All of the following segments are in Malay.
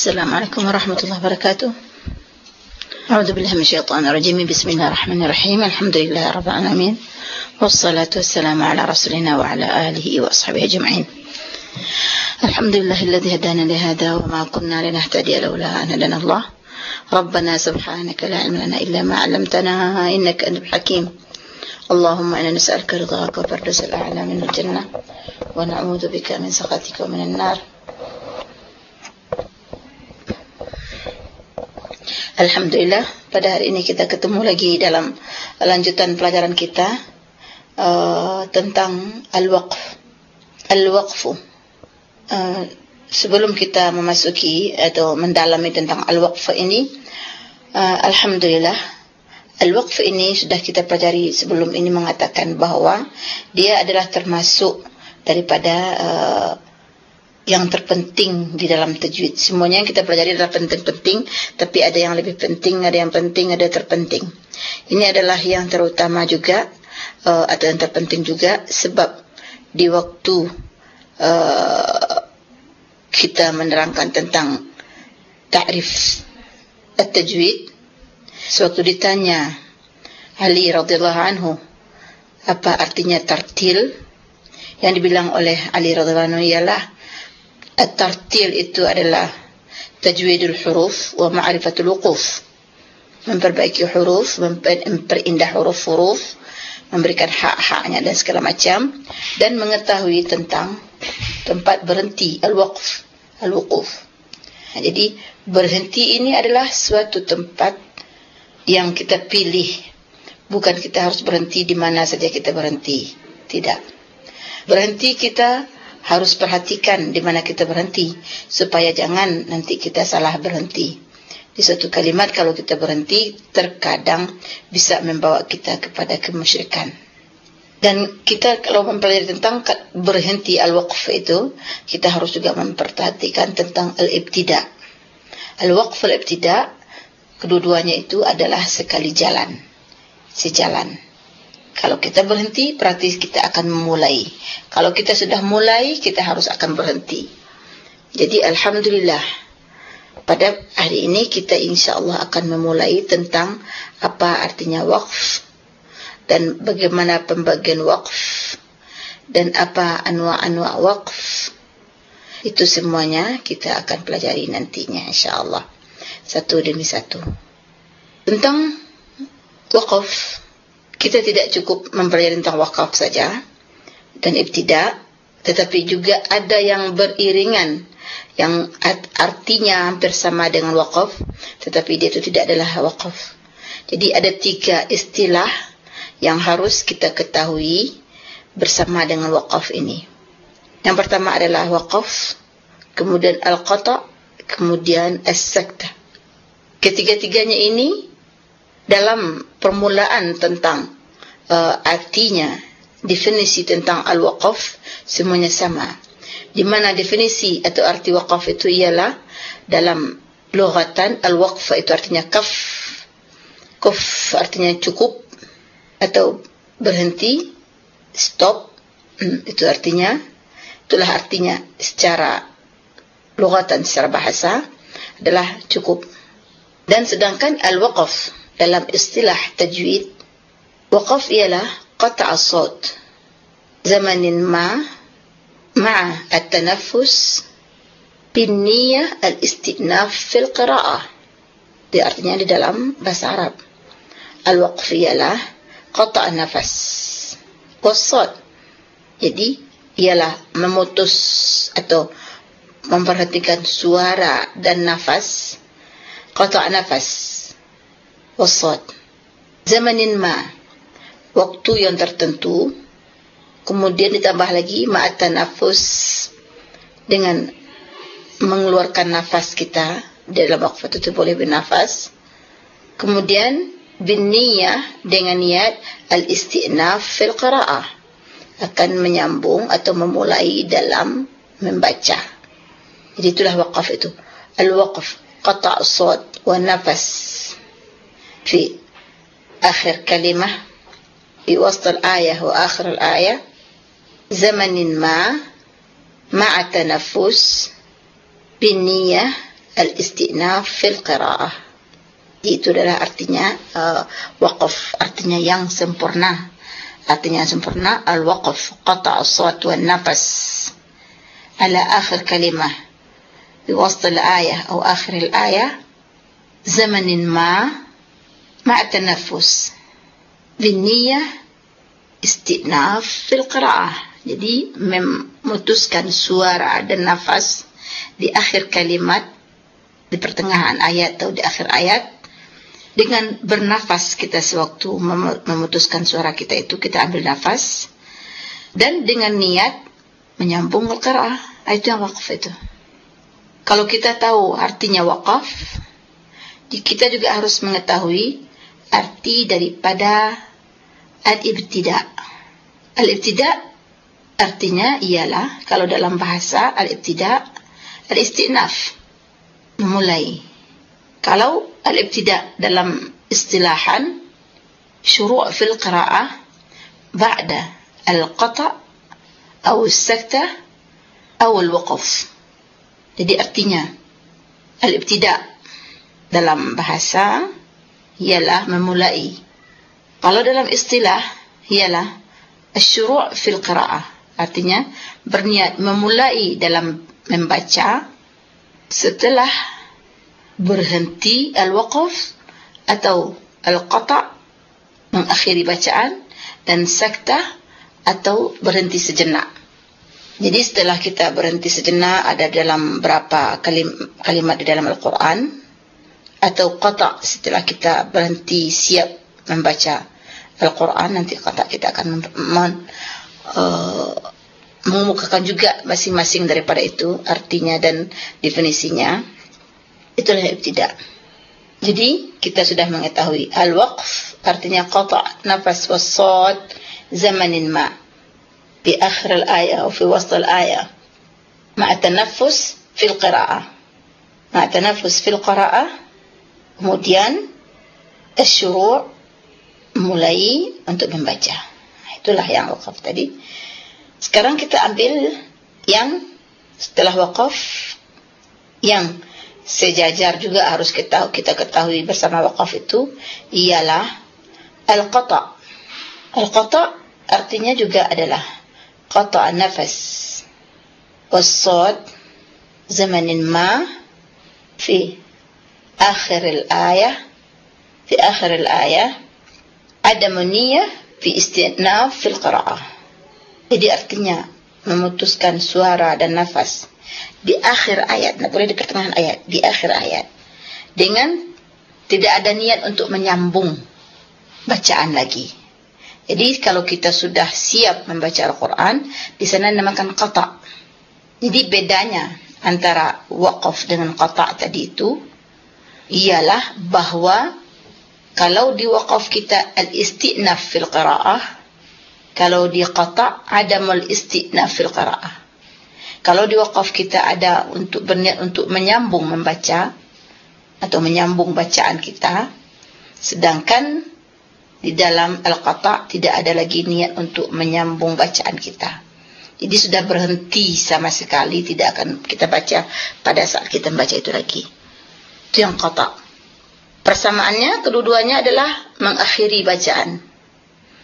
السلام عليكم ورحمة الله وبركاته. أعوذ بالله من الشيطان الرجيم. بسم الله الرحمن الرحيم. الحمد لله رب العالمين. والصلاة والسلام على رسولنا وعلى آله وأصحابه أجمعين. الحمد لله الذي هدانا لهذا وما كنا لنهتدي لولا أن هدانا الله. ربنا سبحانك لا علم لنا إلا ما علمتنا إنك أنت الحكيم. اللهم إنا نسألك رضاك وفردوس الأعلى من الجنة. ونعوذ بك من سخطك ومن النار. Alhamdulillah pada hari ini kita ketemu lagi dalam lanjutan pelajaran kita uh, tentang al-waqf. Al-waqfu. Uh, sebelum kita memasuki atau mendalami tentang al-waqf ini uh, alhamdulillah al-waqf ini sudah kita pelajari sebelum ini mengatakan bahawa dia adalah termasuk daripada uh, yang terpenting di dalam tajwid. Semuanya yang kita pelajari adalah penting-penting, tapi ada yang lebih penting, ada yang penting, ada terpenting. Ini adalah yang terutama juga uh, atau yang terpenting juga sebab di waktu uh, kita menerangkan tentang ta'rif at-tajwid sewaktu ditanya Ali radhiyallahu anhu apa artinya tartil yang dibilang oleh Ali radhiyallahu anhu ialah At-tartil itu adalah tajwidul huruf wa ma'rifatul wuquf. Memperbaiki huruf, memperindah huruf-huruf, memberikan hak-haknya dan segala macam dan mengetahui tentang tempat berhenti al-waqf, al-wuquf. Nah, jadi berhenti ini adalah suatu tempat yang kita pilih. Bukan kita harus berhenti di mana saja kita berhenti. Tidak. Berhenti kita harus perhatikan di mana kita berhenti supaya jangan nanti kita salah berhenti. Di satu kalimat kalau kita berhenti terkadang bisa membawa kita kepada kemusyrikan. Dan kita kalau mempelajari tentang berhenti al-waqf itu, kita harus juga memperhatikan tentang al-ibtida. Al-waqf al-ibtida kedua-duanya itu adalah sekali jalan. Sejalan. Kalau kita berhenti, berarti kita akan memulai. Kalau kita sudah mulai, kita harus akan berhenti. Jadi Alhamdulillah, pada hari ini kita insya Allah akan memulai tentang apa artinya waqf dan bagaimana pembagian waqf dan apa anwa-anwa waqf. Itu semuanya kita akan pelajari nantinya insya Allah. Satu demi satu. Tentang waqf kita tidak cukup mempelajari tentang wakaf saja dan ibtidak tetapi juga ada yang beriringan yang artinya hampir sama dengan wakaf tetapi dia itu tidak adalah wakaf jadi ada tiga istilah yang harus kita ketahui bersama dengan wakaf ini. Yang pertama adalah wakaf kemudian al-qata kemudian as-sakta. Ketiga-tiganya ini dalam permulaan tentang uh, artinya definisi tentang al-waqaf semuanya sama. Di mana definisi atau arti waqaf itu ialah dalam lughatan al-waqf itu artinya kaf kaf artinya cukup atau berhenti stop hmm, itu artinya itulah artinya secara lughatan secara bahasa adalah cukup. Dan sedangkan al-waqaf dalam istilah tajwid waqaf ialah qata' as-saut zamanin ma ma'a at-tanaffus bin niyyah al-istinaf fil qira'ah. Di artinya di dalam bahasa Arab. Al-waqf ialah qata' nafas was-saut jadi ialah memutus atau memperhatikan suara dan nafas qata' nafas wasad zamanin ma. Waktu yang tertentu. Kemudian ditambah lagi ma'at nafas dengan mengeluarkan nafas kita dalam waktu itu boleh bernafas. Kemudian bin dengan niat al-istinaf fil qira'ah. Akan menyambung atau memulai dalam membaca. Jadi itulah waqaf itu. Al-waqf qata' as-sad wa nafas في آخر كلمة في وسط الآية وآخر الآية زمن ما مع تنفس بالنية al-istinaf fil qira'ah. Itu adalah artinya uh, waqaf, artinya yang sempurna. Artinya sempurna al-waqaf, qata' as-sawt wal nafas ala akhir kalimah di wasat al-ayah atau akhir al-ayah zamanin ma tanaffus bin niyyah istinaf fil qira'ah. Jadi memutuskan suara dan nafas di akhir kalimat di pertengahan ayat atau di akhir ayat. Dengan bernafas kita sewaktu memutuskan suara kita itu kita ambil nafas. Dan dengan niat menyambung al-qira'ah itu yang waqaf itu. Kalau kita tahu artinya waqaf kita juga harus mengetahui arti daripada al-ibtida. Al-ibtida artinya ialah kalau dalam bahasa al-ibtida al-istinaf. Memulai kalau al-ibtida dalam istilahan syuru' fil qira'ah ba'da al-qata' atau as-sakta atau al-waqf jadi artinya al-ibtida dalam bahasa ialah memulai. Kalau dalam istilah ialah syuru' fil qira'ah. Artinya berniat memulai dalam membaca setelah berhenti al-waqaf atau al-qata' mengakhiri bacaan dan sakta atau berhenti sejenak. Jadi setelah kita berhenti sejenak ada dalam berapa kalim, kalimat di dalam Al-Quran atau qata' setelah kita berhenti siap membaca Al-Quran nanti qata' kita akan uh, mengemukakan juga masing-masing daripada itu artinya dan definisinya. Itulah ibtida. Jadi kita sudah mengetahui al-waqf artinya qata' nafas was-sad zamanin ma di akhir al-ayah atau fi wasat al-ayah. Ma'a tanaffus fil qira'ah. Ma'a tanaffus fil qira'ah kemudian asyuru' mulai untuk membaca. Itulah yang waqaf tadi. Sekarang kita ambil yang setelah waqaf yang sejajar juga harus kita kita ketahui bersama waqaf itu ialah al-qata. Al-qata artinya juga adalah qata' nafas. Was-sad zamanin ma fi akhir al-ayah fi akhir al-ayah adam fi istinaf fil qira'ah jadi artinya memutuskan suara dan nafas di akhir ayat, tidak boleh di pertengahan ayat, di akhir ayat. Dengan tidak ada niat untuk menyambung bacaan lagi. Jadi kalau kita sudah siap membaca Al-Quran, di sana dinamakan qata. Jadi bedanya antara waqaf dengan qata tadi itu ialah bahwa kalau di waqaf kita al-istinaf fil qira'ah kalau di qata adamul istinaf fil qiraah. Kalau di waqaf kita ada untuk berniat untuk menyambung membaca atau menyambung bacaan kita sedangkan di dalam al-qata tidak ada lagi niat untuk menyambung bacaan kita. Jadi sudah berhenti sama sekali tidak akan kita baca pada saat kita membaca itu lagi itu yang qata persamaannya kedua-duanya adalah mengakhiri bacaan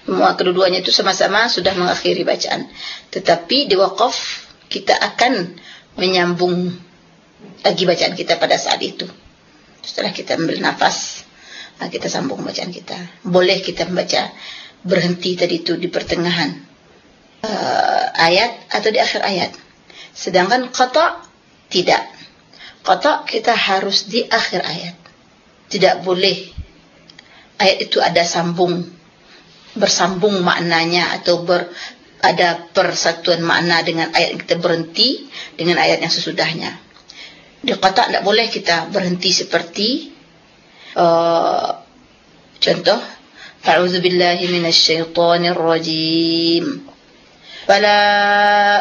semua kedua-duanya itu sama-sama sudah mengakhiri bacaan. Tetapi di wakaf kita akan menyambung lagi bacaan kita pada saat itu. Setelah kita ambil nafas, kita sambung bacaan kita. Boleh kita membaca berhenti tadi itu di pertengahan uh, ayat atau di akhir ayat. Sedangkan qata tidak. Qata kita harus di akhir ayat. Tidak boleh ayat itu ada sambung bersambung maknanya atau ber, ada persatuan makna dengan ayat kita berhenti dengan ayat yang sesudahnya. Di kata tidak boleh kita berhenti seperti uh, contoh A'udzu billahi rajim. Fala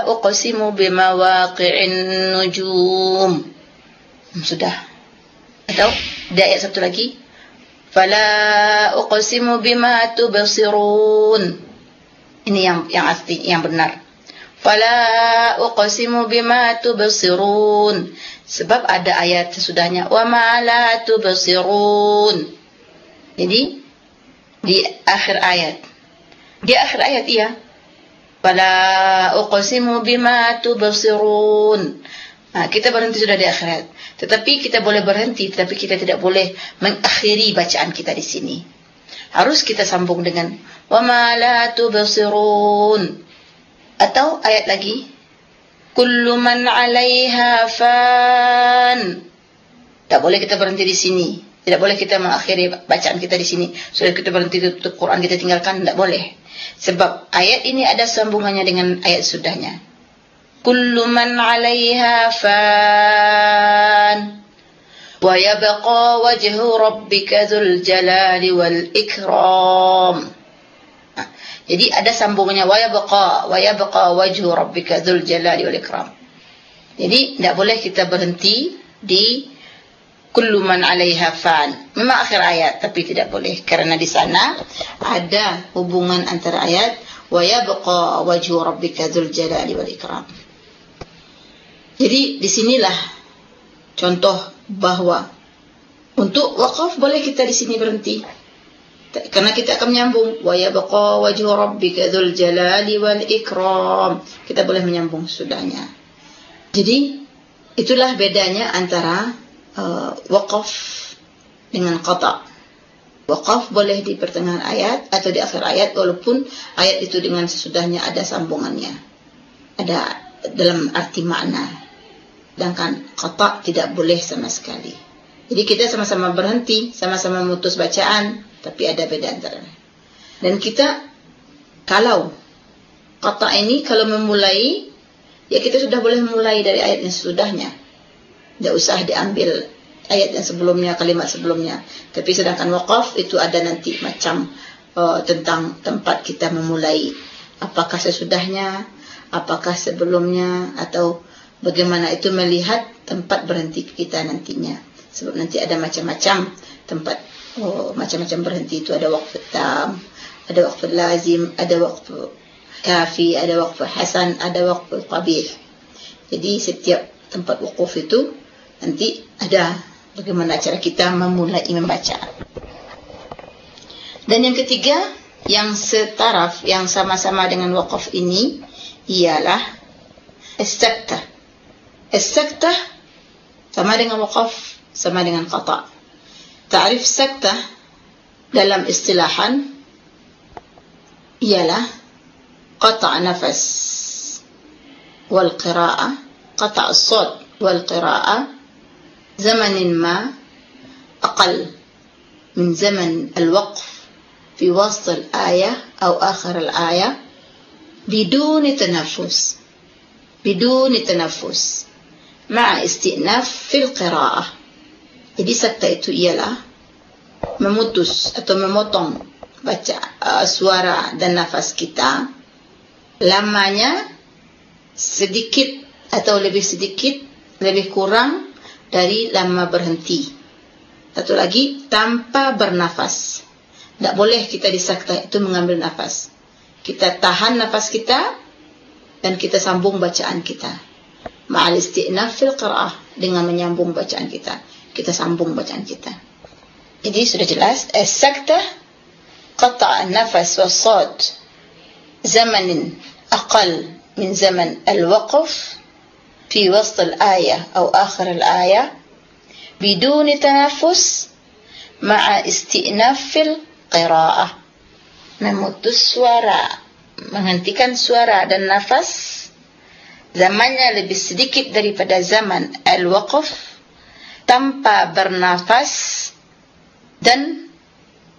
uqsimu bimawaqi'in nujum. Sudah. Atau di ayat satu lagi fala uqsimu bima tubsirun ini yang yang asli yang benar Fala uqsimu bima tubsirun. Sebab ada ayat sesudahnya wa ma la tubsirun. Jadi di akhir ayat. Di akhir ayat iya. Fala uqsimu bima tubsirun. Ha, kita berhenti sudah di akhir ayat. Tetapi kita boleh berhenti tetapi kita tidak boleh mengakhiri bacaan kita di sini. Harus kita sambung dengan wa ma la tubsirun. Atau ayat lagi kullu man 'alaiha fan. Tak boleh kita berhenti di sini. Tidak boleh kita mengakhiri bacaan kita di sini. Sudah kita berhenti tutup Quran kita tinggalkan tidak boleh. Sebab ayat ini ada sambungannya dengan ayat sudahnya. Kullu man 'alaiha fan. ويبقى وجه ربك ذو الجلال والإكرام jadi ada sambungannya wayabqa wayabqa wajhu rabbika dzul jalali wal ikram jadi tidak boleh kita berhenti di kullu man 'alaiha fan memang akhir ayat tapi tidak boleh karena di sana ada hubungan antara ayat wayabqa wajhu rabbika dzul jalali wal ikram jadi di sinilah contoh bahwa untuk wakaf boleh kita di sini berhenti. Karena kita akan menyambung. Wa yabqa wajhu rabbika dzul jalali wal ikram. Kita boleh menyambung sudahnya. Jadi itulah bedanya antara uh, wakaf dengan qata. Wakaf boleh di pertengahan ayat atau di akhir ayat walaupun ayat itu dengan sesudahnya ada sambungannya. Ada dalam arti makna sedangkan qata tidak boleh sama sekali. Jadi kita sama-sama berhenti, sama-sama memutus bacaan, tapi ada beda antara. Dan kita kalau qata ini kalau memulai ya kita sudah boleh memulai dari ayat yang sesudahnya. Tidak usah diambil ayat yang sebelumnya, kalimat sebelumnya. Tapi sedangkan waqaf itu ada nanti macam uh, tentang tempat kita memulai. Apakah sesudahnya, apakah sebelumnya atau bagaimana itu melihat tempat berhenti kita nantinya. Sebab nanti ada macam-macam tempat oh macam-macam berhenti itu. Ada waktu tam ada waktu lazim ada waktu kafi ada waktu hasan ada waktu qabih. Jadi setiap tempat wukuf itu nanti ada bagaimana cara kita memulai membaca. Dan yang ketiga yang setaraf yang sama-sama dengan wakaf ini ialah istiqtah السكتة sama dengan waqaf sama dengan qata ta'rif sakta dalam istilahan ialah qata' nafas wal qira'ah qata' as-sawt wal qira'ah zaman ma aqall min zaman al-waqf في وسط الآية أو آخر الآية بدون تنفس بدون تنفس ma'a istinaf fil qira'ah. Jadi sakta itu ialah memutus atau memotong baca uh, suara dan nafas kita lamanya sedikit atau lebih sedikit lebih kurang dari lama berhenti. Satu lagi tanpa bernafas. Tak boleh kita di sakta itu mengambil nafas. Kita tahan nafas kita dan kita sambung bacaan kita ma'al isti'naf fil qira'ah dengan menyambung bacaan kita. Kita sambung bacaan kita. Jadi sudah jelas as-sakta qata' an-nafas was-sad zaman aqal min zaman al-waqf fi wasat al-ayah atau akhir al-ayah bidun tanaffus ma'a isti'naf fil qira'ah. Memutus suara, menghentikan suara dan nafas zamannya lebih sedikit daripada zaman al-waqf tanpa bernafas dan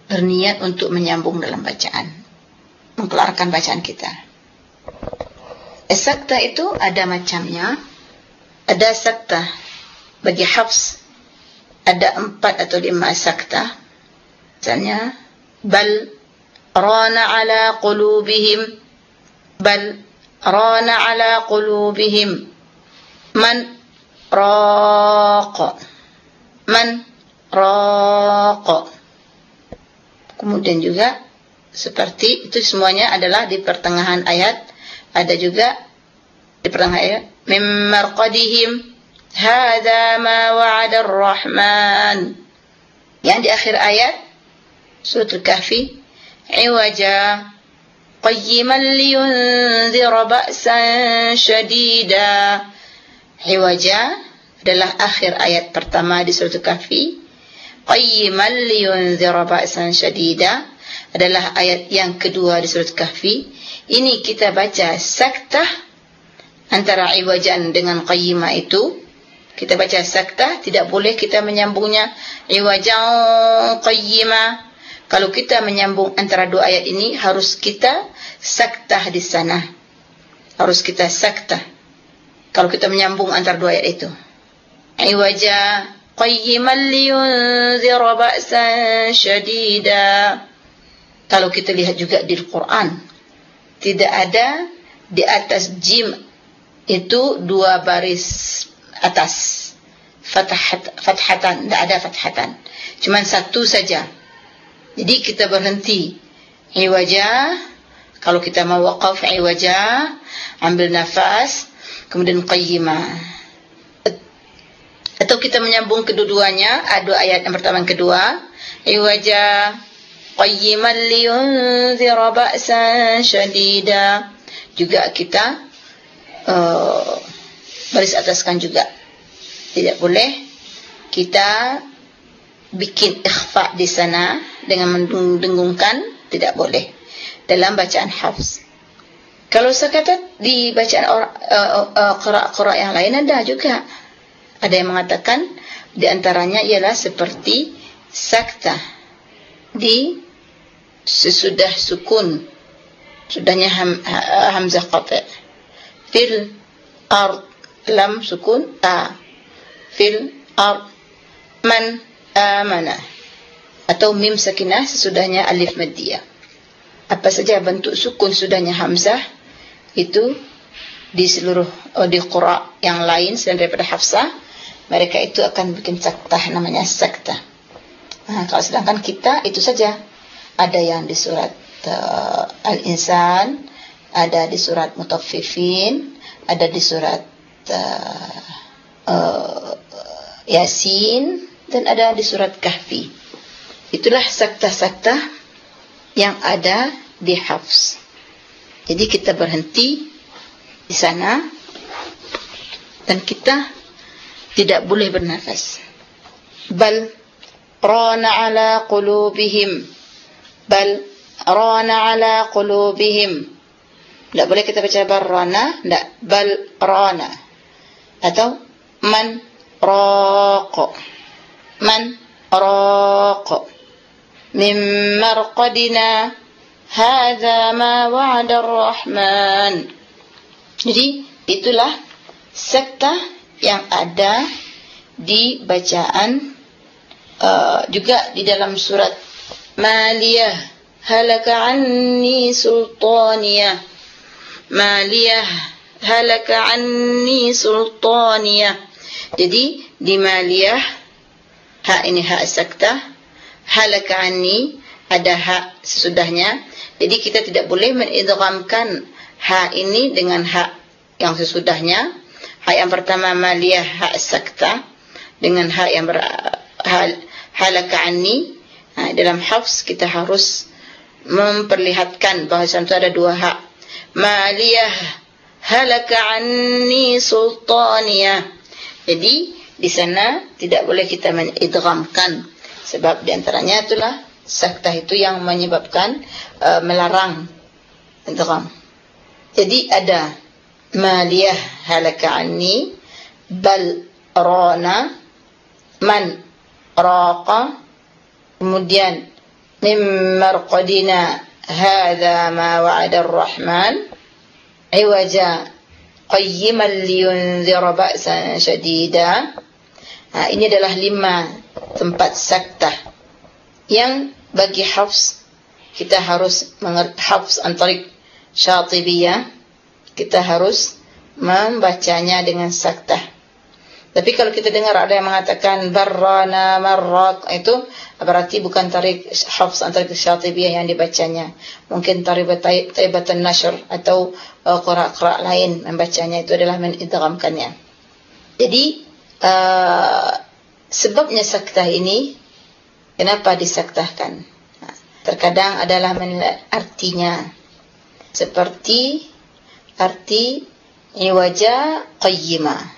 berniat untuk menyambung dalam bacaan mengkeluarkan bacaan kita. Sakta itu ada macamnya. Ada sakta bagi hafs ada empat atau lima sakta misalnya bal rana ala qulubihim bal ران على قلوبهم man راق man raq. Kemudian juga seperti itu semuanya adalah di pertengahan ayat ada juga di pertengahan ayat mim marqadihim hadza ma wa'ada ar-rahman. Yang di akhir ayat surah al-kahfi iwaja qayyiman liyunzira ba'san shadida iwaja adalah akhir ayat pertama di surah al-kahfi qayyiman liyunzira ba'san shadida. Adalah ayat yang kedua di surah al-kahfi ini kita baca saktah antara iwajan dengan qayyimah itu. Kita baca sakta tidak boleh kita menyambungnya iwajan qayyimah kalau kita menyambung antara dua ayat ini harus kita sakta di sana. Harus kita sakta kalau kita menyambung antara dua ayat itu. Iwaja qayyiman liyunzira ba'san shadida. Kalau kita lihat juga di Al-Quran tidak ada di atas jim itu dua baris atas. Fathat fathatan tidak ada fathatan. Cuma satu saja jadi kita berhenti. Iwaja kalau kita mau waqaf iwaja ambil nafas. Kemudian qayyima atau kita menyambung kedua-duanya. Ada ayat yang pertama dan kedua. Iwaja qayyiman liyunzira ba'san shadida. Juga kita uh, baris ataskan juga. Tidak boleh kita bikin ikhfa di sana dengan mendengungkan tidak boleh. Dalam bacaan hafs. Kalau sekata di bacaan orang uh, uh, yang lain ada juga. Ada yang mengatakan di antaranya ialah seperti sakta. Di sesudah sukun. Sudahnya ham, hamzah qati' fil ard lam sukun ta. Fil ard man amana atau mim sakinah sesudahnya alif maddiyah. Apa saja bentuk sukun sudahnya hamzah itu di seluruh oh, di qura yang lain selain daripada hafsah mereka itu akan bikin saktah namanya saktah. Nah kalau sedangkan kita itu saja. Ada yang di surat uh, al-insan ada di surat Mutaffifin, ada di surat uh, uh, Yasin dan ada di surat Kahfi. Itulah sakta-sakta yang ada di Hafs. Jadi kita berhenti di sana dan kita tidak boleh bernafas. Bal rana ala qulubihim bal rana ala qulubihim tidak boleh kita baca barrana, tidak bal rana. Atau man raqo. Man? Raqo. Min marqadina. Hadza ma wa'ada ar-rahman. Jadi itulah sekta yang ada di bacaan uh, juga di dalam surat Maliyah. Halaka anni sultaniyah. Maliyah. Halaka anni sultaniyah. Jadi di maliyah ha ini ha sakta halaka anni ada ha sesudahnya. Jadi kita tidak boleh mengidghamkan ha ini dengan ha yang sesudahnya. Ha yang pertama maliyah ha sakta dengan ha yang ber, hal halaka anni. Ha, dalam hafs kita harus memperlihatkan bahawa itu ada dua ha maliyah halaka anni sultaniyah. Jadi di sana tidak boleh kita mengidghamkan sebab di antaranya itulah saktah itu yang menyebabkan uh, melarang idgham. Jadi ada maliyah halaka anni bal rana man raqa kemudian mim marqadina hadha ma wa'ada ar-rahman iwaja qayyiman linzir ba'san shadida ha, ini adalah lima tempat saktah yang bagi hafs kita harus mengerti hafs antarik syatibiyah kita harus membacanya dengan saktah Tapi kalau kita dengar ada yang mengatakan barrana marrak itu berarti bukan tarik hafs antara syatibiyah yang dibacanya. Mungkin tarik taibatan nashr atau uh, qira' lain membacanya itu adalah menidghamkannya. Jadi uh, sebabnya saktah ini kenapa disaktahkan? Terkadang adalah artinya seperti arti iwaja qayyimah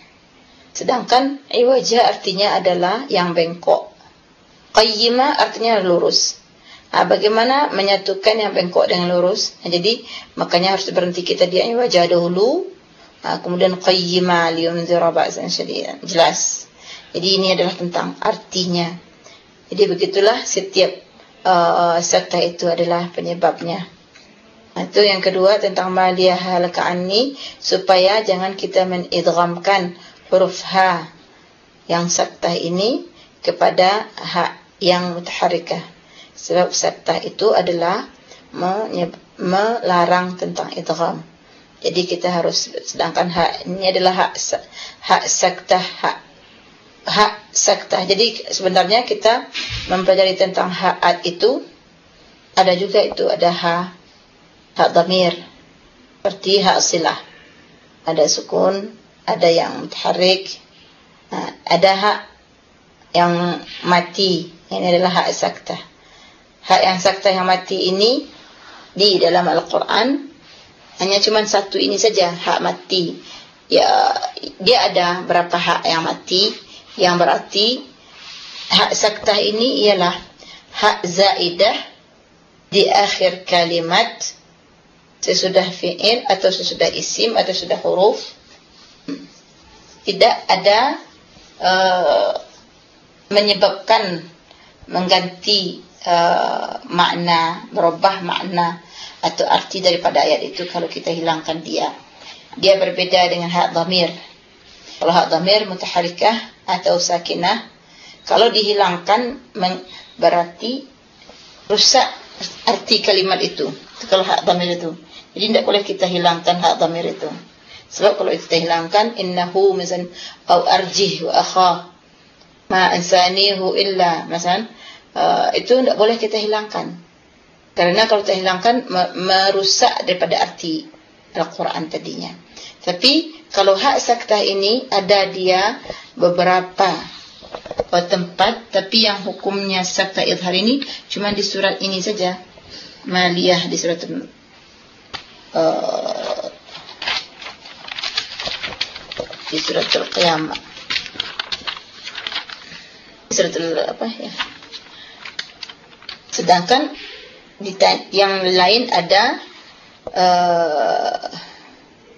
Sedangkan iwaja artinya adalah yang bengkok. Qayyima artinya lurus. Nah, bagaimana menyatukan yang bengkok dengan lurus? Nah, jadi makanya harus berhenti kita di iwaja dahulu. Nah, kemudian qayyima liyunzira ba'san syadidan. Jelas. Jadi ini adalah tentang artinya. Jadi begitulah setiap uh, sekta itu adalah penyebabnya. Nah, itu yang kedua tentang maliyah halaka'ani supaya jangan kita menidghamkan huruf ha yang saktah ini kepada ha yang mutaharikah sebab saktah itu adalah melarang tentang idgham jadi kita harus sedangkan ha ini adalah hak hak saktah hak hak saktah. Jadi sebenarnya kita mempelajari tentang hak itu ada juga itu ada ha hak dhamir seperti hak silah. Ada sukun ada yang mutaharrik ada hak yang mati. Ini adalah hak sakta hak yang sakta yang mati ini di dalam Al-Quran hanya cuma satu ini saja hak mati. Ya dia ada berapa hak yang mati? Yang berarti hak sakta ini ialah hak zaidah di akhir kalimat sesudah fi'il atau sesudah isim atau sesudah huruf. Tidak ada uh, menyebabkan mengganti uh, makna berubah makna atau arti daripada ayat itu kalau kita hilangkan dia. Dia berbeda dengan hak dhamir. Kalau hak dhamir mutaharikah atau sakinah kalau dihilangkan berarti rusak arti kalimat itu. Kalau hak dhamir itu. Jadi tidak boleh kita hilangkan hak dhamir itu. Sebab kalau kita hilangkan innahu misan au arjih wa akha. Ma insanihu illa. Misan uh, itu tidak boleh kita hilangkan. Karena kalau kita hilangkan merusak daripada arti Al-Quran tadinya. Tapi kalau hak saktah ini ada dia beberapa tempat tapi yang hukumnya saktah idhar ini cuma di surat ini saja. Maliyah di surat uh, di surat al-qiyamah surat apa ya sedangkan yang lain ada uh,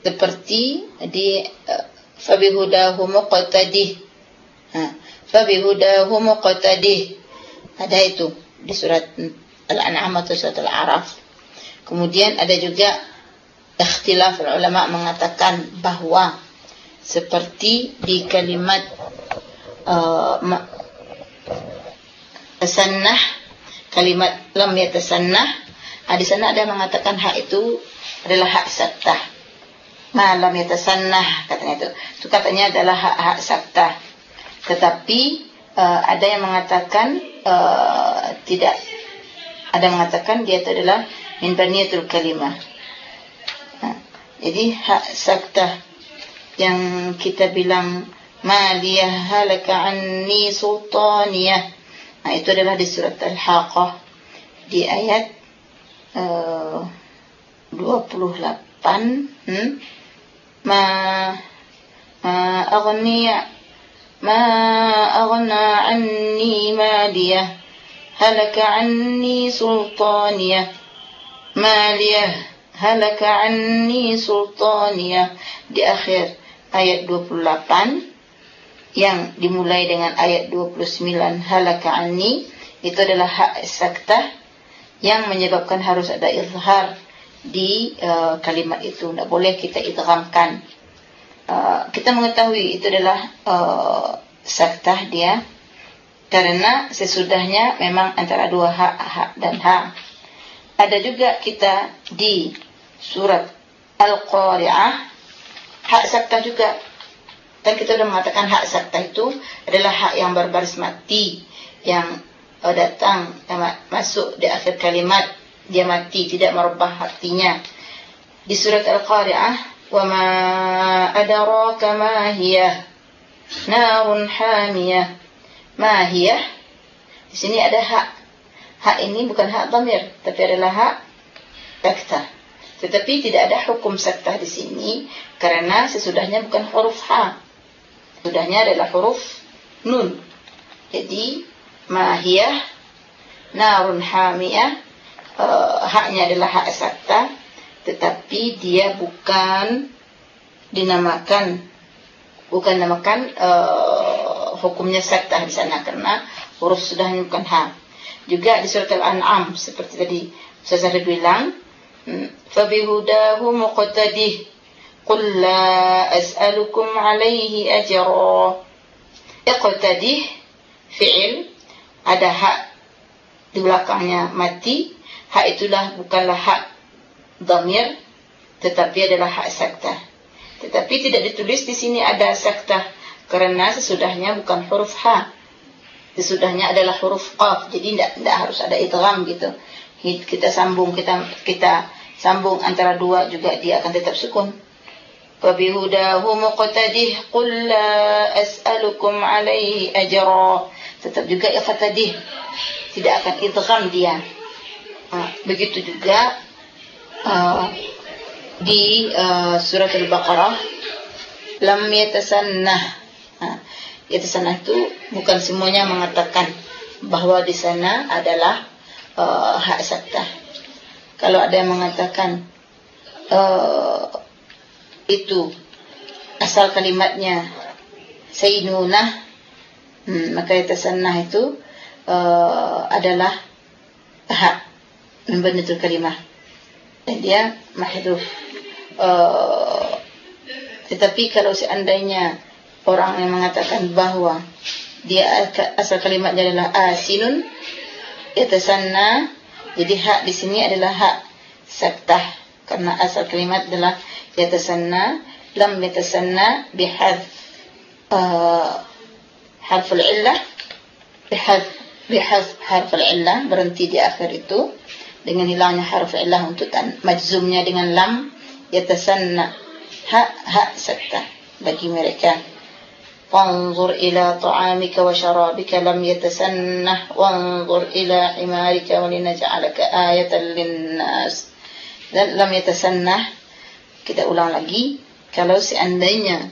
seperti di uh, fabihudahu muqtadih. Ha fabihudahu muqtadih. Ada itu di surat al-an'am atau surat al-a'raf. Kemudian ada juga ikhtilaf ulama mengatakan bahawa seperti di kalimat uh, tasannah kalimat lam yatasannah uh, di sana ada mengatakan hak itu adalah hak saktah malam yatasannah katanya itu. Itu katanya adalah hak hak saktah tetapi uh, ada yang mengatakan uh, tidak. Ada yang mengatakan dia itu adalah min baniyatul kalimah. Uh, jadi hak saktah yang kita bilang maliyah halaka anni sultaniyah nah itu adalah di surat al-haqah di ayat uh, 28 hmm? ma ma aghni ma aghna anni maliyah halaka anni sultaniyah maliyah halaka anni sultaniyah di akhir ayat 28 yang dimulai dengan ayat 29 halaka anni itu adalah hak saktah yang menyebabkan harus ada izhar di uh, kalimat itu. Tidak boleh kita idghamkan. Uh, kita mengetahui itu adalah uh, saktah dia karena sesudahnya memang antara dua hak hak dan hak. Ada juga kita di surat al-qari'ah hak sabta juga Dan kita sudah mengatakan hak sakta itu adalah hak yang berbaris mati yang uh, datang yang masuk di akhir kalimat dia mati tidak merubah artinya. Di surat Al-Qari'ah, "Wa ma adraka ma hiya narun hamiyah." Ma hiya? Di sini ada hak. Hak ini bukan hak dhamir, tapi adalah hak sakta. Tetapi tidak ada hukum sakta di sini karena sesudahnya bukan huruf ha. Sudahnya adalah huruf nun. Jadi mahiyah narun hamiyah uh, haknya adalah hak sakta tetapi dia bukan dinamakan bukan namakan uh, eh, hukumnya sakta di sana karena huruf sudahnya bukan ha. Juga di surat al-an'am seperti tadi Ustazah bilang hmm, fabihudahu muqtadih. قل لا أسألكم عليه أجرا اقتده fi'il ada hak di belakangnya mati hak itulah bukanlah hak dhamir tetapi adalah hak sakta tetapi tidak ditulis di sini ada sakta karena sesudahnya bukan huruf ha sesudahnya adalah huruf qaf jadi tidak tidak harus ada idgham gitu kita sambung kita kita sambung antara dua juga dia akan tetap sukun bihudahu muqtadih qul la as'alukum alaihi ajra. Tetap juga iqtadih tidak akan idgham dia. Ha, begitu juga uh, di uh, surat al-baqarah lam yatasannah. Ha, yatasannah itu bukan semuanya mengatakan bahwa di sana adalah uh, hak sakta. Kalau ada yang mengatakan uh, itu asal kalimatnya sayyidunah hmm, maka itu sanah itu uh, adalah hak membenatul kalimah. Dan dia mahdhuf. Uh, tetapi kalau seandainya orang yang mengatakan bahawa dia asal kalimatnya adalah asinun yatasanna jadi hak di sini adalah hak saktah karena asal kalimat adalah yatasanna lam yatasanna bihadf uh, harf al-illah bihadf bihadf harf al-illah berhenti di akhir itu dengan hilangnya harf illah untuk tan majzumnya dengan lam yatasanna hak hak saktah bagi mereka وانظر إلى طعامك وشرابك لم يتسنه وانظر إلى حمارك ولنجعلك آية للناس dan lam yatasannah kita ulang lagi kalau seandainya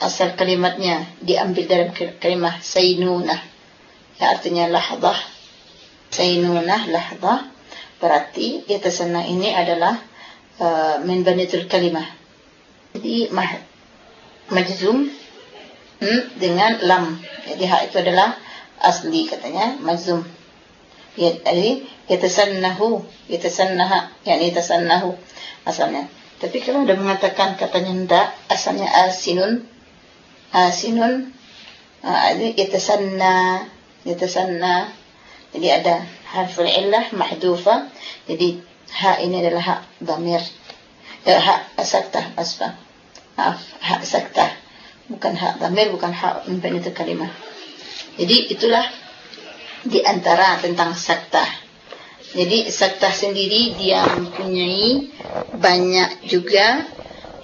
asal kalimatnya diambil dalam kalimah sainunah yang artinya lahdah sainunah lahdah berarti yatasannah ini adalah uh, min banitul kalimah jadi mah majzum hmm, dengan lam. Jadi hak itu adalah asli katanya mazum. Ya, jadi yatasannahu, yatasannaha, yakni tasannahu asalnya. Tapi kalau ada mengatakan katanya ndak, asalnya asinun, asinun, jadi yatasanna, yatasanna. Jadi ada harful illah mahdufa. Jadi ha ini adalah hak dhamir. Ya, hak saktah, asfa. Maaf, hak saktah bukan hak dhamir bukan hak itu kalimah jadi itulah di antara tentang sakta jadi sakta sendiri dia mempunyai banyak juga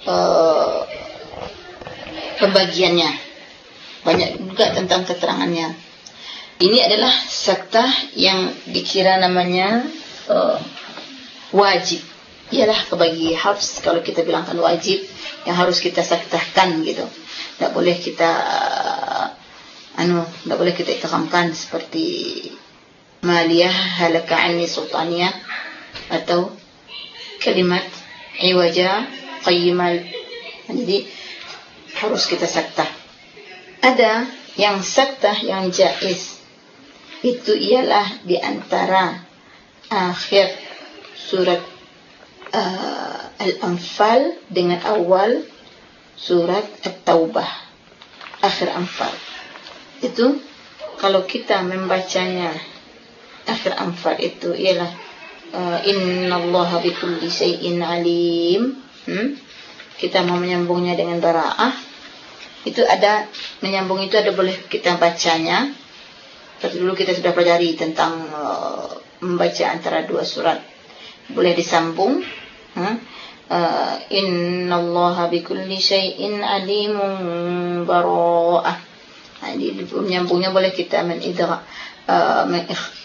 uh, pembagiannya. Banyak juga tentang keterangannya. Ini adalah sakta yang dikira namanya uh, wajib. Ialah kebagi hafs kalau kita bilangkan wajib yang harus kita saktahkan gitu. Tak boleh kita anu tak boleh kita ikramkan seperti maliyah halaka anni sultaniyah atau kalimat iwaja qayyimal. Jadi harus kita saktah. Ada yang saktah yang jaiz itu ialah di antara akhir surat uh, al-anfal dengan awal surat At-Taubah. Akhir Anfal. Itu kalau kita membacanya akhir Anfal itu ialah uh, innallaha bikulli shay'in alim. Hmm? Kita mau menyambungnya dengan bara'ah itu ada menyambung itu ada boleh kita bacanya seperti dulu kita sudah pelajari tentang uh, membaca antara dua surat boleh disambung hmm? uh, innallaha bikulli syai'in alimun bara'ah nah, di menyambungnya boleh kita menidra uh,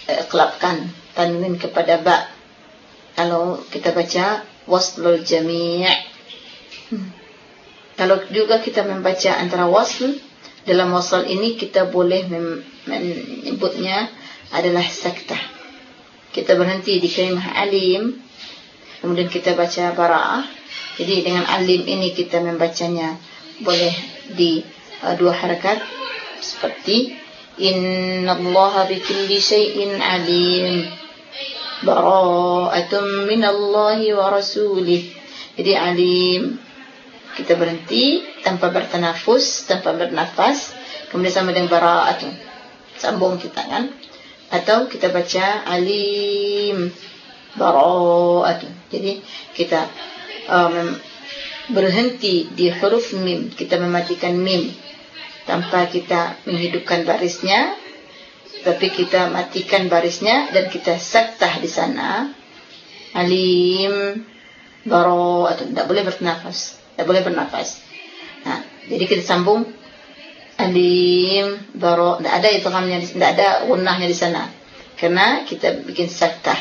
mengikhlaskan tanwin kepada ba kalau kita baca waslul jami' hmm. kalau juga kita membaca antara wasl dalam wasal ini kita boleh menyebutnya adalah saktah. Kita berhenti di kalimah alim, kemudian kita baca bara'ah. Jadi dengan alim ini kita membacanya boleh di uh, dua harakat seperti Inna Allah bikulli syai'in alim bara'atum minallahi wa rasulih. Jadi alim kita berhenti tanpa bertanafus, tanpa bernafas, kemudian sama dengan bara'atu. Sambung kita kan. Atau kita baca alim bara'atu. Jadi kita um, berhenti di huruf mim, kita mematikan mim tanpa kita menghidupkan barisnya, tapi kita matikan barisnya dan kita saktah di sana. Alim bara'atu. Tidak boleh bernafas tak boleh bernafas. Ha, jadi kita sambung alim daro tidak ada idghamnya tidak ada gunnahnya di sana. Karena kita bikin saktah.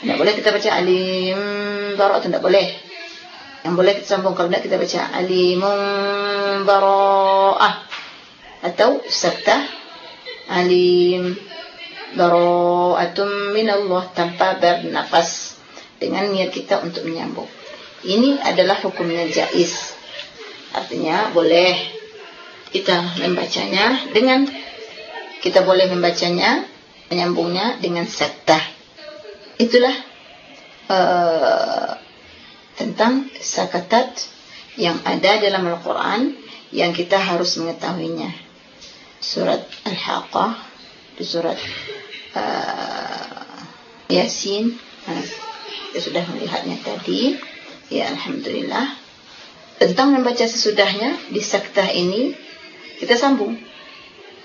Tidak boleh kita baca alim daro tidak boleh. Yang boleh kita sambung kalau tidak kita baca alimun bara'ah atau saktah alim bara'atum minallah tanpa bernafas dengan niat kita untuk menyambung. Ini adalah hukumnya jais. Artinya boleh kita membacanya dengan kita boleh membacanya menyambungnya dengan saktah. Itulah uh, tentang sakatat yang ada dalam Al-Quran yang kita harus mengetahuinya. Surat Al-Haqqah, surat uh, Yasin, kita sudah melihatnya tadi. Ya Alhamdulillah. Tentang membaca sesudahnya Di saktah ini Kita sambung.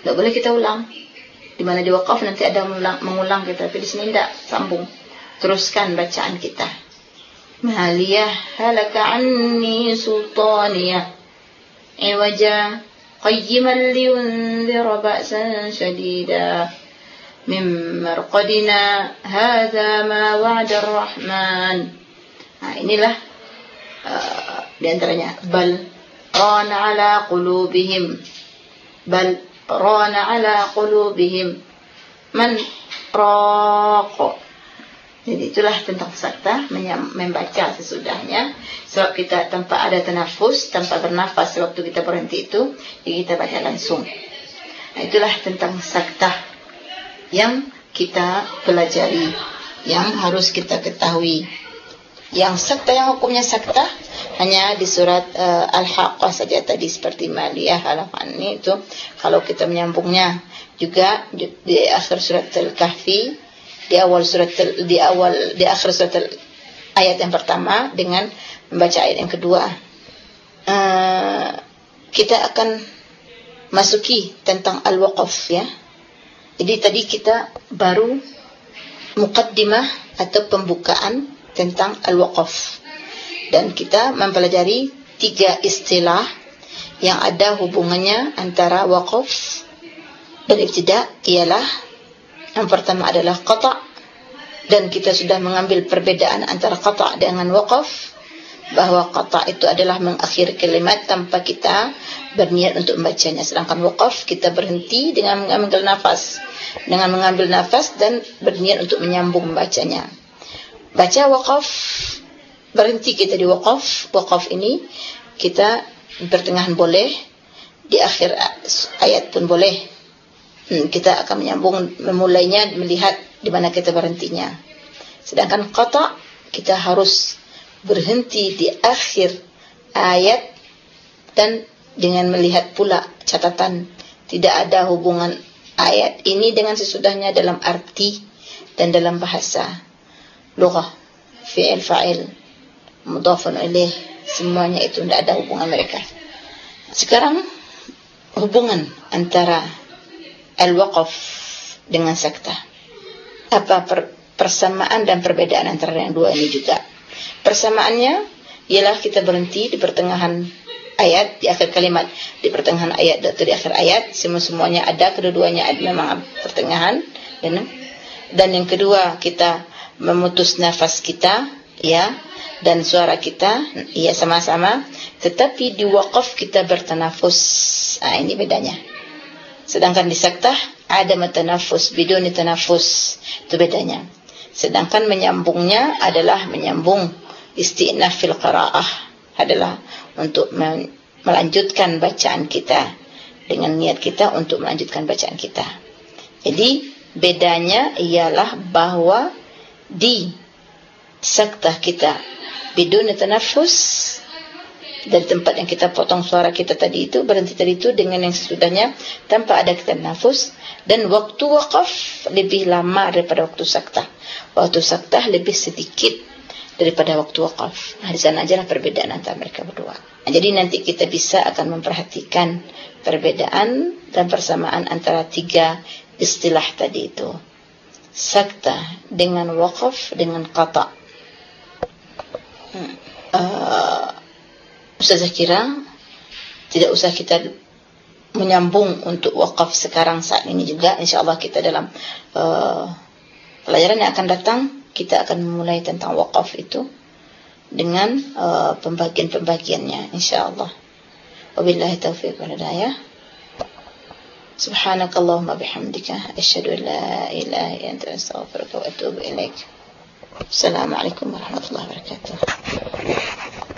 Tak boleh kita ulang. Di mana di wakaf nanti ada mengulang, mengulang kita Tapi di sini tidak sambung. Teruskan bacaan kita Mahaliyah halaka anni sultaniyah Iwaja Qayyiman liunzira ba'san syadida Min marqadina Hada ma wa'da rahman Nah inilah di antaranya bal rana ala qulubihim. Bal rana ala qulubihim. Man raq jadi itulah tentang sakta membaca sesudahnya. Sebab kita tanpa ada tenafus tanpa bernafas waktu kita berhenti itu jadi kita baca langsung. Nah, itulah tentang sakta yang kita pelajari yang harus kita ketahui. Yang sakta yang hukumnya sakta hanya di surat uh, Al-Haqqah saja tadi seperti Maliyah halaman ini itu. Kalau kita menyambungnya juga di akhir surat Al-Kahfi di awal surat di awal di akhir surat ayat yang pertama dengan membaca ayat yang kedua uh, kita akan masuki tentang al-waqaf ya jadi tadi kita baru mukaddimah atau pembukaan tentang al-waqaf. Dan kita mempelajari tiga istilah yang ada hubungannya antara waqaf dan ibtida ialah yang pertama adalah qata' dan kita sudah mengambil perbedaan antara qata' dengan waqaf. Bahawa qata' itu adalah mengakhiri kalimat tanpa kita berniat untuk membacanya. Sedangkan waqaf kita berhenti dengan mengambil nafas. Dengan mengambil nafas dan berniat untuk menyambung membacanya. Baca waqaf. Berhenti kita di waqaf. Waqaf ini kita pertengahan boleh. Di akhir ayat pun boleh hmm, kita akan menyambung memulainya melihat di mana kita berhentinya. Sedangkan qata kita harus berhenti di akhir ayat dan dengan melihat pula catatan. Tidak ada hubungan ayat ini dengan sesudahnya dalam arti dan dalam bahasa. Lughah fi'il fa'il mudhafun ilaih semuanya itu tidak ada hubungan mereka. Sekarang hubungan antara al-waqaf dengan sakta. Apa per persamaan dan perbedaan antara yang dua ini juga. Persamaannya ialah kita berhenti di pertengahan ayat, di akhir kalimat, di pertengahan ayat atau di akhir ayat, semua-semuanya ada, kedua-duanya memang pertengahan. Dan, dan yang kedua, kita memutus nafas kita, ya, dan suara kita, ya sama-sama. Tetapi di waqaf kita bertanafus. Ah ini bedanya. Sedangkan di saktah, ada matanafus, biduni tanafus. Itu bedanya. Sedangkan menyambungnya adalah menyambung istinaf fil qiraah adalah untuk melanjutkan bacaan kita dengan niat kita untuk melanjutkan bacaan kita. Jadi bedanya ialah bahawa di saktah kita bidun tanafus dari tempat yang kita potong suara kita tadi itu berhenti tadi itu dengan yang sesudahnya tanpa ada kita nafus dan waktu wakaf lebih lama daripada waktu saktah. Waktu saktah lebih sedikit daripada waktu wakaf nah, di sana aja perbedaan antara mereka berdua. Nah, jadi nanti kita bisa akan memperhatikan perbedaan dan persamaan antara tiga istilah tadi itu. Saktah dengan wakaf dengan kata hmm. uh, Ustazah kira tidak usah kita menyambung untuk wakaf sekarang saat ini juga. Insyaallah kita dalam uh, pelajaran yang akan datang kita akan memulai tentang wakaf itu dengan uh, pembagian-pembagiannya insyaallah. Wabillahi taufiq wal hidayah. Subhanakallahumma bihamdika asyhadu an la ilaha illa anta astaghfiruka wa atubu ilaik. Assalamu warahmatullahi wabarakatuh